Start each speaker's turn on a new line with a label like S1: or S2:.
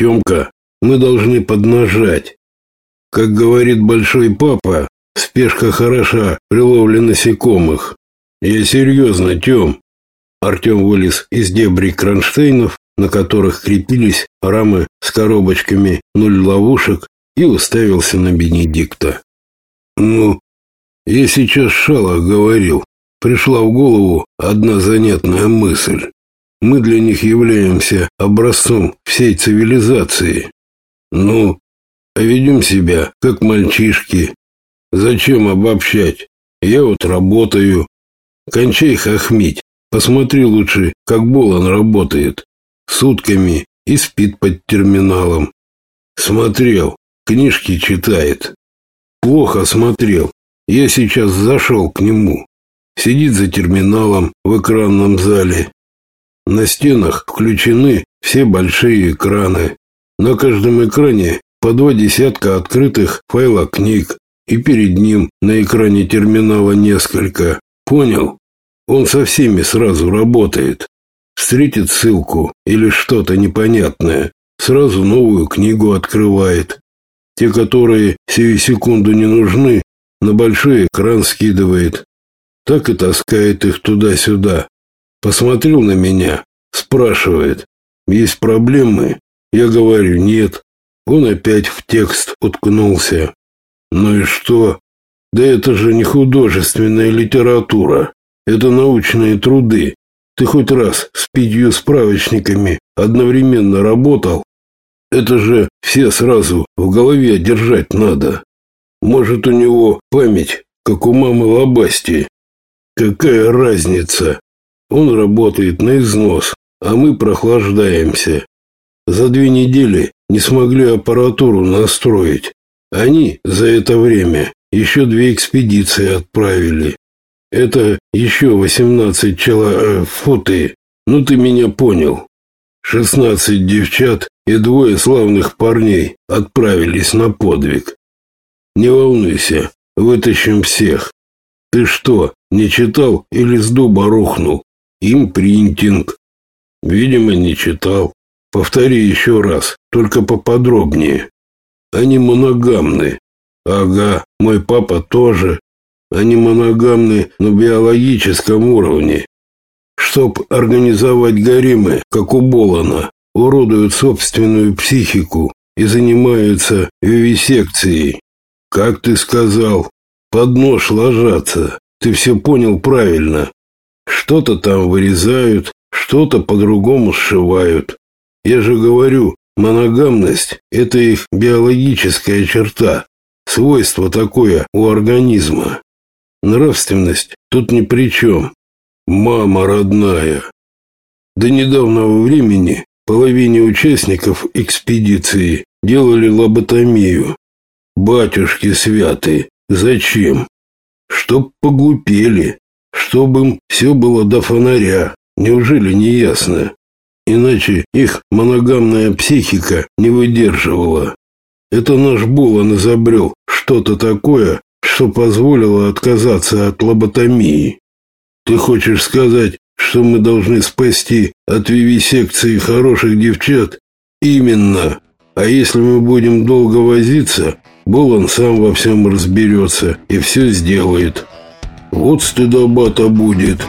S1: Тёмка, мы должны поднажать. Как говорит большой папа, спешка хороша при ловле насекомых. Я серьезно, Тём. Артём вылез из дебри кронштейнов, на которых крепились рамы с коробочками нуль ловушек, и уставился на Бенедикта. Ну, я сейчас шалах говорил. Пришла в голову одна занятная мысль. Мы для них являемся образцом всей цивилизации. Ну, а ведем себя, как мальчишки. Зачем обобщать? Я вот работаю. Кончай хохмить. Посмотри лучше, как Болон работает. Сутками и спит под терминалом. Смотрел, книжки читает. Плохо смотрел. Я сейчас зашел к нему. Сидит за терминалом в экранном зале. На стенах включены все большие экраны. На каждом экране по два десятка открытых файла книг, и перед ним на экране терминала несколько. Понял? Он со всеми сразу работает. Встретит ссылку или что-то непонятное, сразу новую книгу открывает. Те, которые сию секунду не нужны, на большой экран скидывает. Так и таскает их туда-сюда. Посмотрел на меня, спрашивает, есть проблемы? Я говорю, нет. Он опять в текст уткнулся. Ну и что? Да это же не художественная литература. Это научные труды. Ты хоть раз с пятью справочниками одновременно работал? Это же все сразу в голове держать надо. Может, у него память, как у мамы Лобасти. Какая разница? Он работает на износ, а мы прохлаждаемся. За две недели не смогли аппаратуру настроить. Они за это время еще две экспедиции отправили. Это еще 18 человек, фу ты, ну ты меня понял. 16 девчат и двое славных парней отправились на подвиг. Не волнуйся, вытащим всех. Ты что, не читал или с дуба рухнул? Импринтинг. Видимо, не читал. Повтори еще раз, только поподробнее. Они моногамны. Ага, мой папа тоже. Они моногамны на биологическом уровне. Чтоб организовать гаремы, как у Болона, уродуют собственную психику и занимаются вивисекцией. Как ты сказал, под нож ложатся. Ты все понял правильно. Что-то там вырезают, что-то по-другому сшивают. Я же говорю, моногамность – это их биологическая черта, свойство такое у организма. Нравственность тут ни при чем. Мама родная. До недавнего времени половине участников экспедиции делали лоботомию. Батюшки святые, зачем? Чтоб поглупели, чтобы им все было до фонаря. Неужели не ясно? Иначе их моногамная психика не выдерживала. Это наш Булан изобрел что-то такое, что позволило отказаться от лоботомии. Ты хочешь сказать, что мы должны спасти от вивисекции хороших девчат? Именно. А если мы будем долго возиться, Булан сам во всем разберется и все сделает. Вот стыдоба-то будет».